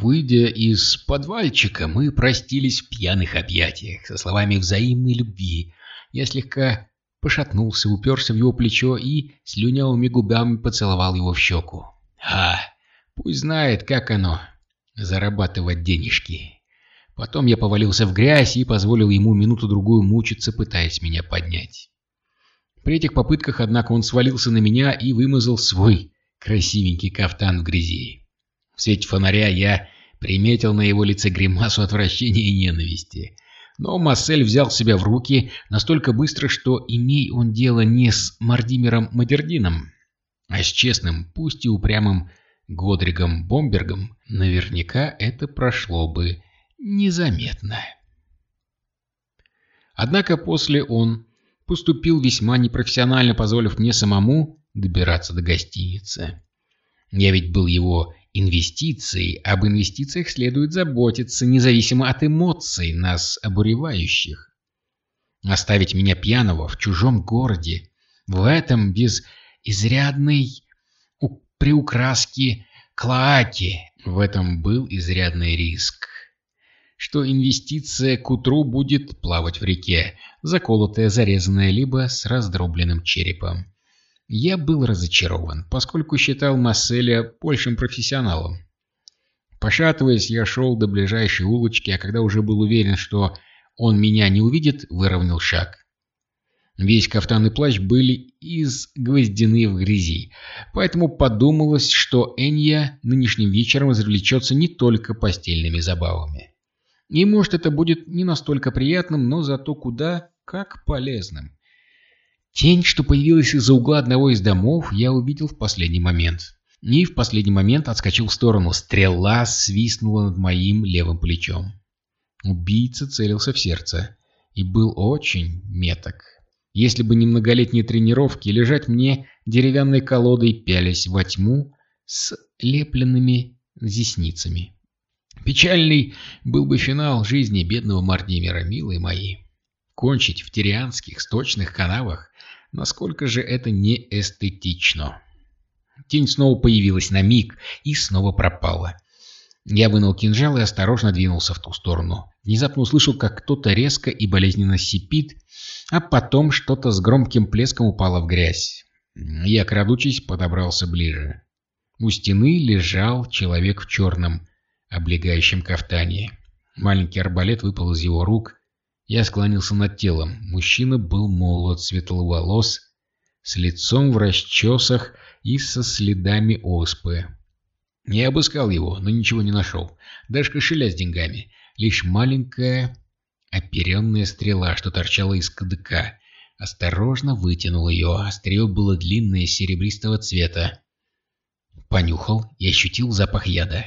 Выйдя из подвальчика, мы простились в пьяных объятиях со словами взаимной любви. Я слегка пошатнулся, уперся в его плечо и слюнявыми губами поцеловал его в щеку. А, пусть знает, как оно — зарабатывать денежки. Потом я повалился в грязь и позволил ему минуту-другую мучиться, пытаясь меня поднять. При этих попытках, однако, он свалился на меня и вымазал свой красивенький кафтан в грязи. В свете фонаря я приметил на его лице гримасу отвращения и ненависти. Но Массель взял себя в руки настолько быстро, что, имей он дело не с Мардимером Мадердином, а с честным, пусть и упрямым Годригом Бомбергом, наверняка это прошло бы незаметно. Однако после он поступил весьма непрофессионально, позволив мне самому добираться до гостиницы. Я ведь был его инвестицией, об инвестициях следует заботиться, независимо от эмоций, нас обуревающих. Оставить меня пьяного в чужом городе, в этом без изрядной приукраски клоаки, в этом был изрядный риск что инвестиция к утру будет плавать в реке, заколотая, зарезанная, либо с раздробленным черепом. Я был разочарован, поскольку считал Масселя большим профессионалом. Пошатываясь, я шел до ближайшей улочки, а когда уже был уверен, что он меня не увидит, выровнял шаг. Весь кафтан и плащ были изгвоздены в грязи, поэтому подумалось, что Энья нынешним вечером развлечется не только постельными забавами. И может это будет не настолько приятным, но зато куда как полезным. Тень, что появилась из-за угла одного из домов, я увидел в последний момент. И в последний момент отскочил в сторону. Стрела свистнула над моим левым плечом. Убийца целился в сердце. И был очень меток. Если бы не многолетние тренировки, лежать мне деревянной колодой пялись во тьму с лепленными зесницами. Печальный был бы финал жизни бедного Мардимера, милые мои. Кончить в тирианских сточных канавах, насколько же это не эстетично. Тень снова появилась на миг и снова пропала. Я вынул кинжал и осторожно двинулся в ту сторону. Внезапно услышал, как кто-то резко и болезненно сипит, а потом что-то с громким плеском упало в грязь. Я, крадучись, подобрался ближе. У стены лежал человек в черном, облегающем кафтане. Маленький арбалет выпал из его рук. Я склонился над телом. Мужчина был молод, светловолос, с лицом в расчесах и со следами оспы. Я обыскал его, но ничего не нашел. Даже кошеля с деньгами. Лишь маленькая оперенная стрела, что торчала из кадыка. Осторожно вытянул ее. Острие было длинное, серебристого цвета. Понюхал и ощутил запах яда.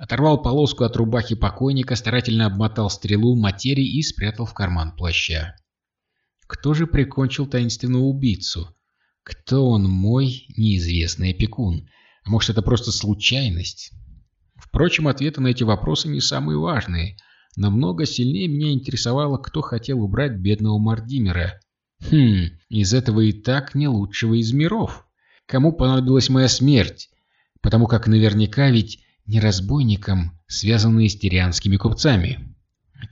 Оторвал полоску от рубахи покойника, старательно обмотал стрелу материи и спрятал в карман плаща. Кто же прикончил таинственного убийцу? Кто он мой неизвестный опекун? А может, это просто случайность? Впрочем, ответы на эти вопросы не самые важные. Намного сильнее меня интересовало, кто хотел убрать бедного Мардимера. Хм, из этого и так не лучшего из миров. Кому понадобилась моя смерть? Потому как наверняка ведь не разбойникам, связанные с тирианскими купцами.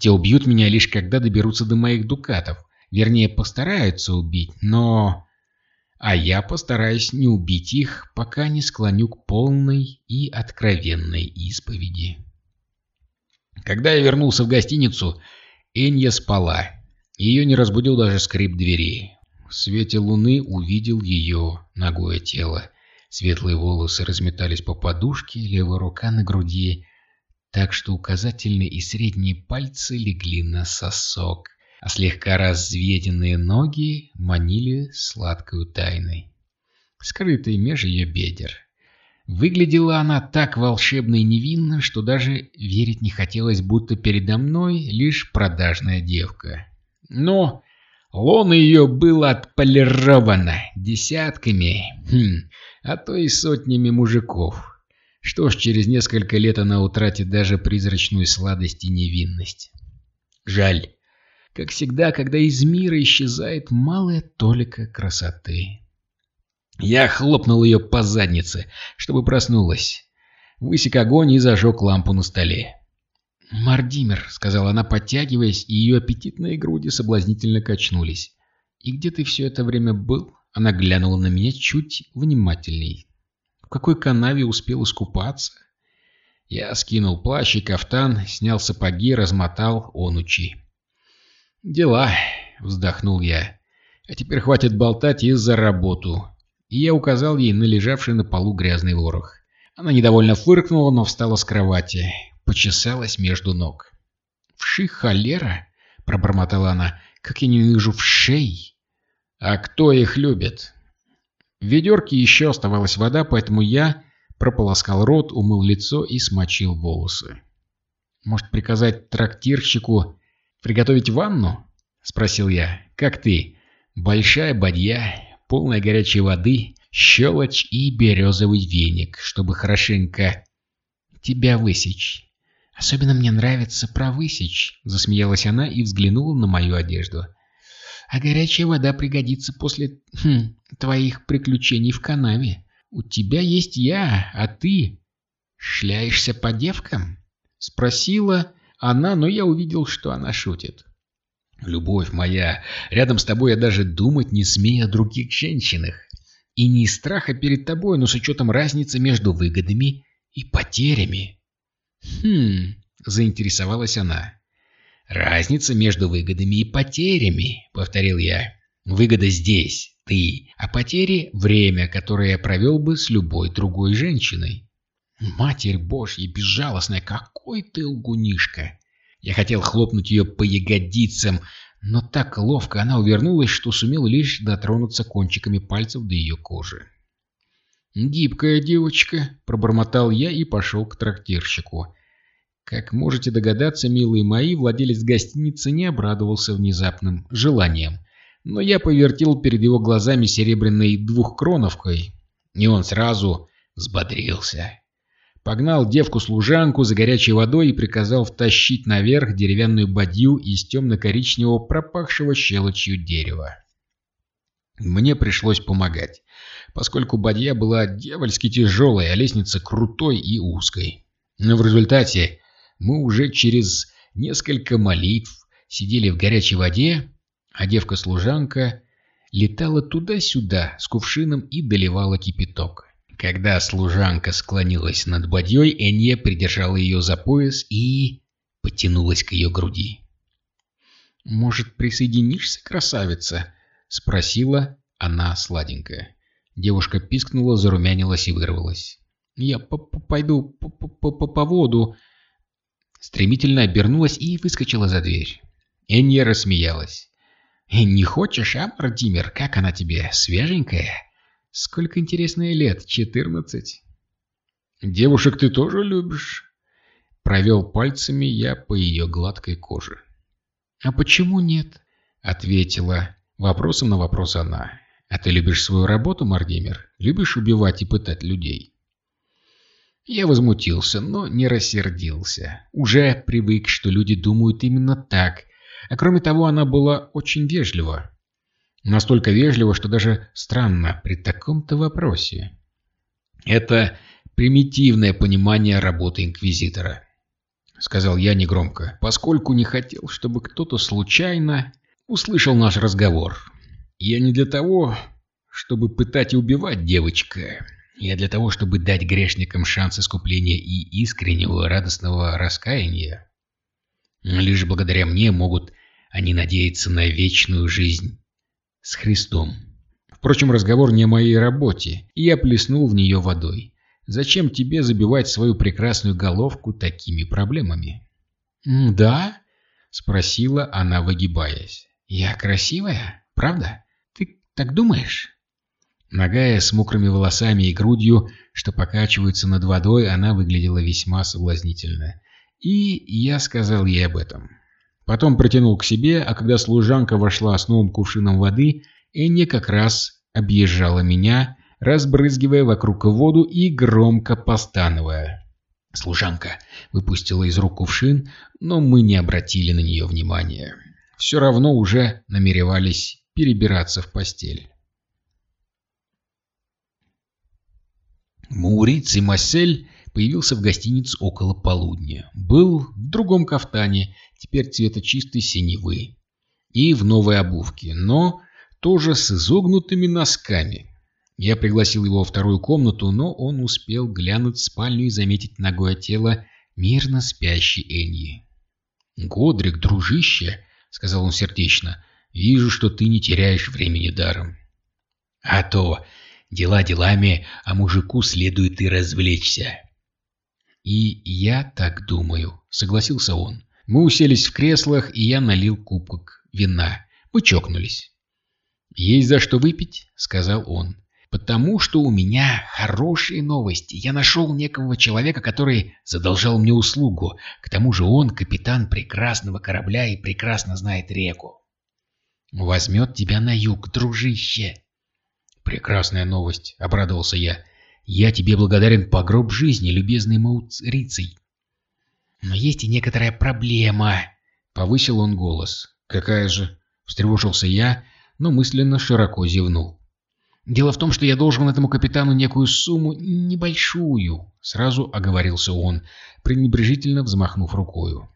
Те убьют меня лишь когда доберутся до моих дукатов. Вернее, постараются убить, но... А я постараюсь не убить их, пока не склоню к полной и откровенной исповеди. Когда я вернулся в гостиницу, Энья спала. Ее не разбудил даже скрип двери. В свете луны увидел ее ногое тело. Светлые волосы разметались по подушке, левая рука на груди, так что указательные и средние пальцы легли на сосок, а слегка разведенные ноги манили сладкой тайной, скрытой меж ее бедер. Выглядела она так волшебно и невинно, что даже верить не хотелось, будто передо мной лишь продажная девка. Но лоно ее было отполировано десятками, хм, а то и сотнями мужиков. Что ж, через несколько лет она утратит даже призрачную сладость и невинность. Жаль. Как всегда, когда из мира исчезает малая толика красоты. Я хлопнул ее по заднице, чтобы проснулась. высек огонь и зажег лампу на столе. «Мардимер», — сказала она, подтягиваясь, и ее аппетитные груди соблазнительно качнулись. «И где ты все это время был?» Она глянула на меня чуть внимательней. «В какой канаве успел искупаться?» Я скинул плащ и кафтан, снял сапоги, размотал онучи. «Дела», — вздохнул я. «А теперь хватит болтать и за работу». И я указал ей на лежавший на полу грязный ворох. Она недовольно фыркнула, но встала с кровати, почесалась между ног. «Вши холера?» — пробормотала она. «Как я ненавижу вшей!» «А кто их любит?» В ведерке еще оставалась вода, поэтому я прополоскал рот, умыл лицо и смочил волосы. «Может, приказать трактирщику приготовить ванну?» — спросил я. «Как ты? Большая бадья, полная горячей воды, щелочь и березовый веник, чтобы хорошенько тебя высечь». «Особенно мне нравится провысечь», — засмеялась она и взглянула на мою одежду. «А горячая вода пригодится после хм, твоих приключений в канаве». «У тебя есть я, а ты шляешься по девкам?» Спросила она, но я увидел, что она шутит. «Любовь моя, рядом с тобой я даже думать не смею о других женщинах. И не из страха перед тобой, но с учетом разницы между выгодами и потерями». «Хм...» — заинтересовалась она. «Разница между выгодами и потерями», — повторил я. «Выгода здесь, ты, а потери — время, которое я провел бы с любой другой женщиной. Матерь Божья, безжалостная, какой ты лгунишка! Я хотел хлопнуть ее по ягодицам, но так ловко она увернулась, что сумел лишь дотронуться кончиками пальцев до ее кожи. «Гибкая девочка», — пробормотал я и пошел к трактирщику. Как можете догадаться, милые мои, владелец гостиницы не обрадовался внезапным желанием но я повертел перед его глазами серебряной двухкроновкой, и он сразу взбодрился. Погнал девку-служанку за горячей водой и приказал втащить наверх деревянную бадью из темно-коричневого пропахшего щелочью дерева. Мне пришлось помогать, поскольку бадья была дьявольски тяжелой, а лестница крутой и узкой. Но в результате мы уже через несколько молитв сидели в горячей воде а девка-служанка летала туда-сюда с кувшином и доливала кипяток. Когда служанка склонилась над бадьей, Энье придержала ее за пояс и потянулась к ее груди. «Может, присоединишься, красавица?» — спросила она сладенькая. Девушка пискнула, зарумянилась и вырвалась. «Я п -п пойду по, по, по, воду!» Стремительно обернулась и выскочила за дверь. Энья рассмеялась. «Не хочешь, а, Мартимер? Как она тебе? Свеженькая? Сколько интересных лет? Четырнадцать?» «Девушек ты тоже любишь?» Провел пальцами я по ее гладкой коже. «А почему нет?» — ответила вопросом на вопрос она. «А ты любишь свою работу, Мардимер? Любишь убивать и пытать людей?» Я возмутился, но не рассердился. Уже привык, что люди думают именно так, а кроме того, она была очень вежлива. Настолько вежлива, что даже странно при таком-то вопросе. Это примитивное понимание работы Инквизитора, сказал я негромко, поскольку не хотел, чтобы кто-то случайно услышал наш разговор. Я не для того, чтобы пытать и убивать девочка. Я для того, чтобы дать грешникам шанс искупления и искреннего радостного раскаяния. Лишь благодаря мне могут они надеются на вечную жизнь с Христом. Впрочем, разговор не о моей работе, и я плеснул в нее водой. Зачем тебе забивать свою прекрасную головку такими проблемами? «Да?» — спросила она, выгибаясь. «Я красивая, правда? Ты так думаешь?» Ногая с мокрыми волосами и грудью, что покачиваются над водой, она выглядела весьма соблазнительно. И я сказал ей об этом. Потом протянул к себе, а когда служанка вошла с новым кувшином воды, Энни как раз объезжала меня, разбрызгивая вокруг воду и громко постановая. Служанка выпустила из рук кувшин, но мы не обратили на нее внимания. Все равно уже намеревались перебираться в постель. Мауриц и Массель появился в гостинице около полудня. Был в другом кафтане, теперь цвета чистой синевы. И в новой обувке, но тоже с изогнутыми носками. Я пригласил его во вторую комнату, но он успел глянуть в спальню и заметить ногое тело мирно спящей Эньи. «Годрик, дружище!» — сказал он сердечно. «Вижу, что ты не теряешь времени даром». «А то! Дела делами, а мужику следует и развлечься». «И я так думаю», — согласился он. Мы уселись в креслах, и я налил кубок вина. Мы чокнулись. «Есть за что выпить», — сказал он. «Потому что у меня хорошие новости. Я нашел некого человека, который задолжал мне услугу. К тому же он капитан прекрасного корабля и прекрасно знает реку. Возьмет тебя на юг, дружище». «Прекрасная новость», — обрадовался я. «Я тебе благодарен по гроб жизни, любезный Мауцрицей». «Но есть и некоторая проблема», — повысил он голос. «Какая же?» — встревожился я, но мысленно широко зевнул. «Дело в том, что я должен этому капитану некую сумму, небольшую», — сразу оговорился он, пренебрежительно взмахнув рукою.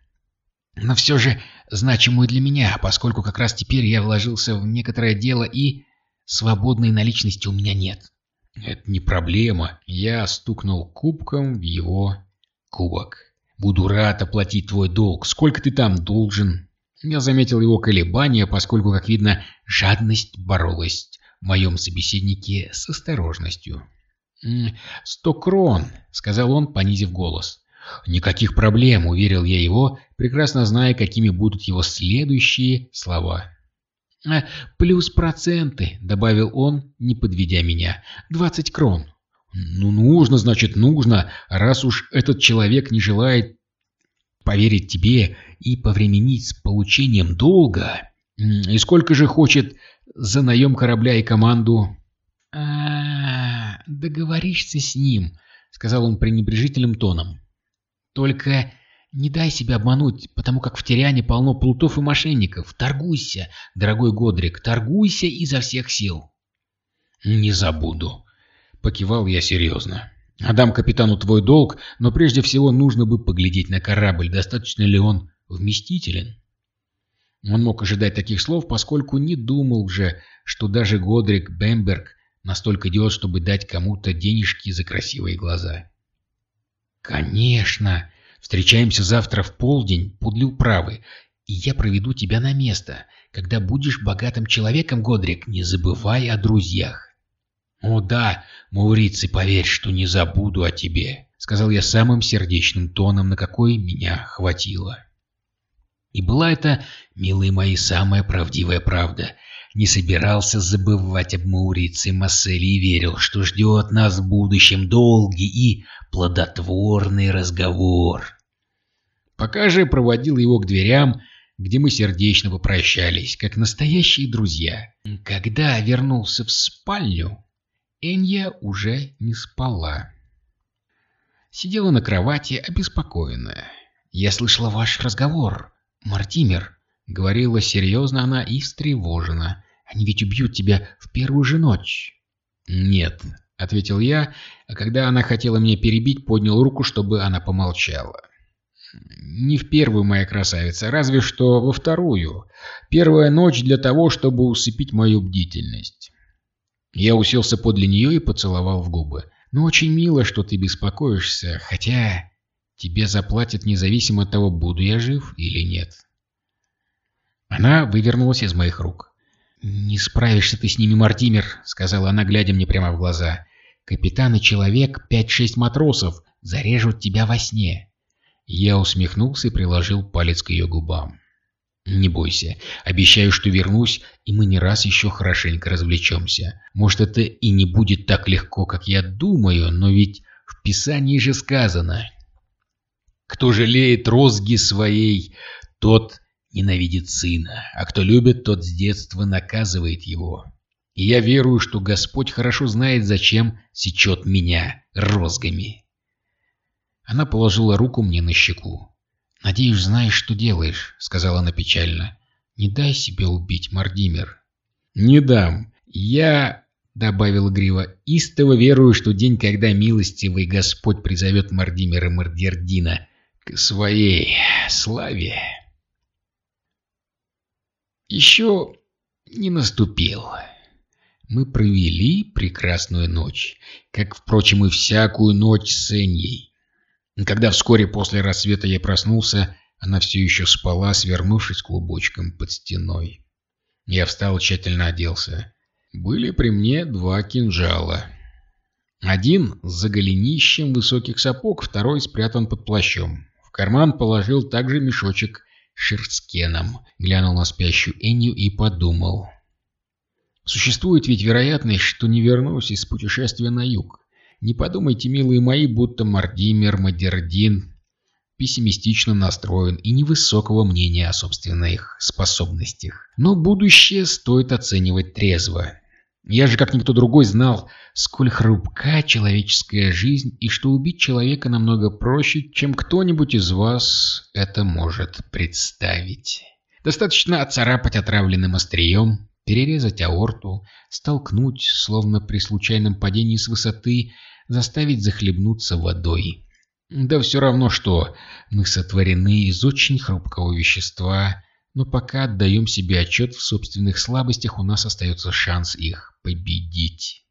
«Но все же значимую для меня, поскольку как раз теперь я вложился в некоторое дело и свободной наличности у меня нет». «Это не проблема», — я стукнул кубком в его кубок. «Буду рад оплатить твой долг. Сколько ты там должен?» Я заметил его колебания, поскольку, как видно, жадность боролась моем собеседнике с осторожностью. «Сто крон», — сказал он, понизив голос. «Никаких проблем», — уверил я его, прекрасно зная, какими будут его следующие слова. «А, «Плюс проценты», — добавил он, не подведя меня. «Двадцать крон». «Ну, нужно, значит, нужно, раз уж этот человек не желает поверить тебе и повременить с получением долга. И сколько же хочет за наем корабля и команду? А, договоришься с ним, сказал он пренебрежительным тоном. Только не дай себя обмануть, потому как в Теряне полно плутов и мошенников. Торгуйся, дорогой Годрик, торгуйся изо всех сил. Не забуду, покивал я серьезно. Отдам капитану твой долг, но прежде всего нужно бы поглядеть на корабль, достаточно ли он вместителен. Он мог ожидать таких слов, поскольку не думал же, что даже Годрик Бемберг настолько идиот, чтобы дать кому-то денежки за красивые глаза. «Конечно! Встречаемся завтра в полдень подле управы, и я проведу тебя на место. Когда будешь богатым человеком, Годрик, не забывай о друзьях». «О да, Мауриций, поверь, что не забуду о тебе», — сказал я самым сердечным тоном, на какой меня хватило. И была это, милые мои, самая правдивая правда. Не собирался забывать об Мауриции Масселе и верил, что ждет нас в будущем долгий и плодотворный разговор. Пока же проводил его к дверям, где мы сердечно попрощались, как настоящие друзья. Когда вернулся в спальню, Энья уже не спала. Сидела на кровати, обеспокоенная. «Я слышала ваш разговор, Мартимер», — говорила серьезно она и встревожена. «Они ведь убьют тебя в первую же ночь». «Нет», — ответил я, а когда она хотела меня перебить, поднял руку, чтобы она помолчала. «Не в первую, моя красавица, разве что во вторую. Первая ночь для того, чтобы усыпить мою бдительность». Я уселся подле нее и поцеловал в губы. «Ну, очень мило, что ты беспокоишься, хотя тебе заплатят независимо от того, буду я жив или нет». Она вывернулась из моих рук. «Не справишься ты с ними, Мартимер», — сказала она, глядя мне прямо в глаза. «Капитан и человек, пять-шесть матросов, зарежут тебя во сне». Я усмехнулся и приложил палец к ее губам. «Не бойся. Обещаю, что вернусь, и мы не раз еще хорошенько развлечемся. Может, это и не будет так легко, как я думаю, но ведь в Писании же сказано. Кто жалеет розги своей, тот ненавидит сына, а кто любит, тот с детства наказывает его. И я верую, что Господь хорошо знает, зачем сечет меня розгами». Она положила руку мне на щеку. «Надеюсь, знаешь, что делаешь», — сказала она печально. «Не дай себе убить, Мардимер». «Не дам. Я — добавил Грива, — «истово верую, что день, когда милостивый Господь призовет Мардимера Мардердина к своей славе, еще не наступил. Мы провели прекрасную ночь, как, впрочем, и всякую ночь с Эньей. Когда вскоре после рассвета я проснулся, она все еще спала, свернувшись клубочком под стеной. Я встал, тщательно оделся. Были при мне два кинжала. Один за голенищем высоких сапог, второй спрятан под плащом. Карман положил также мешочек шерсткеном, глянул на спящую Энью и подумал. Существует ведь вероятность, что не вернусь из путешествия на юг. Не подумайте, милые мои, будто Мардимер Мадердин пессимистично настроен и невысокого мнения о собственных способностях. Но будущее стоит оценивать трезво. Я же, как никто другой, знал, сколь хрупка человеческая жизнь и что убить человека намного проще, чем кто-нибудь из вас это может представить. Достаточно отцарапать отравленным острием, перерезать аорту, столкнуть, словно при случайном падении с высоты, заставить захлебнуться водой. Да все равно что, мы сотворены из очень хрупкого вещества, но пока отдаем себе отчет в собственных слабостях, у нас остается шанс их победить.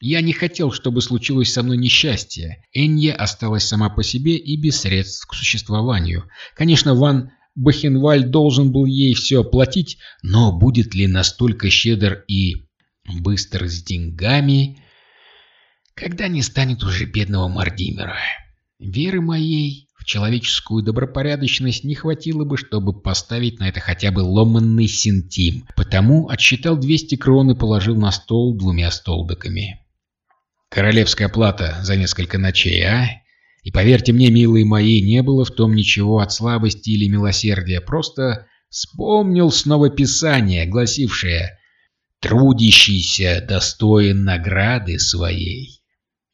Я не хотел, чтобы случилось со мной несчастье. Энья осталась сама по себе и без средств к существованию. Конечно, Ван Бахенваль должен был ей все оплатить, но будет ли настолько щедр и быстр с деньгами, когда не станет уже бедного Мардимера? Веры моей человеческую добропорядочность не хватило бы, чтобы поставить на это хотя бы ломанный синтим, потому отсчитал 200 крон и положил на стол двумя столбиками. Королевская плата за несколько ночей, а? И поверьте мне, милые мои, не было в том ничего от слабости или милосердия, просто вспомнил снова Писание, гласившее «Трудящийся достоин награды своей».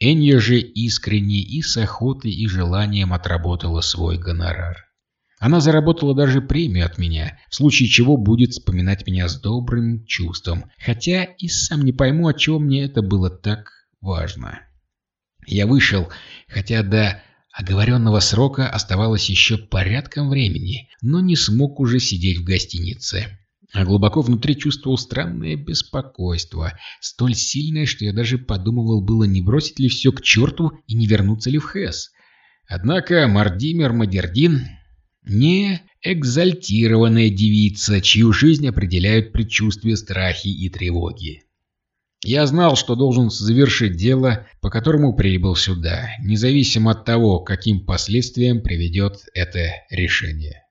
Энья же искренне и с охотой и желанием отработала свой гонорар. Она заработала даже премию от меня, в случае чего будет вспоминать меня с добрым чувством, хотя и сам не пойму, отчего мне это было так важно. Я вышел, хотя до оговоренного срока оставалось еще порядком времени, но не смог уже сидеть в гостинице. А глубоко внутри чувствовал странное беспокойство, столь сильное, что я даже подумывал было не бросить ли все к черту и не вернуться ли в Хэс. Однако Мардимер Мадердин не экзальтированная девица, чью жизнь определяют предчувствия страхи и тревоги. Я знал, что должен завершить дело, по которому прибыл сюда, независимо от того, каким последствиям приведет это решение.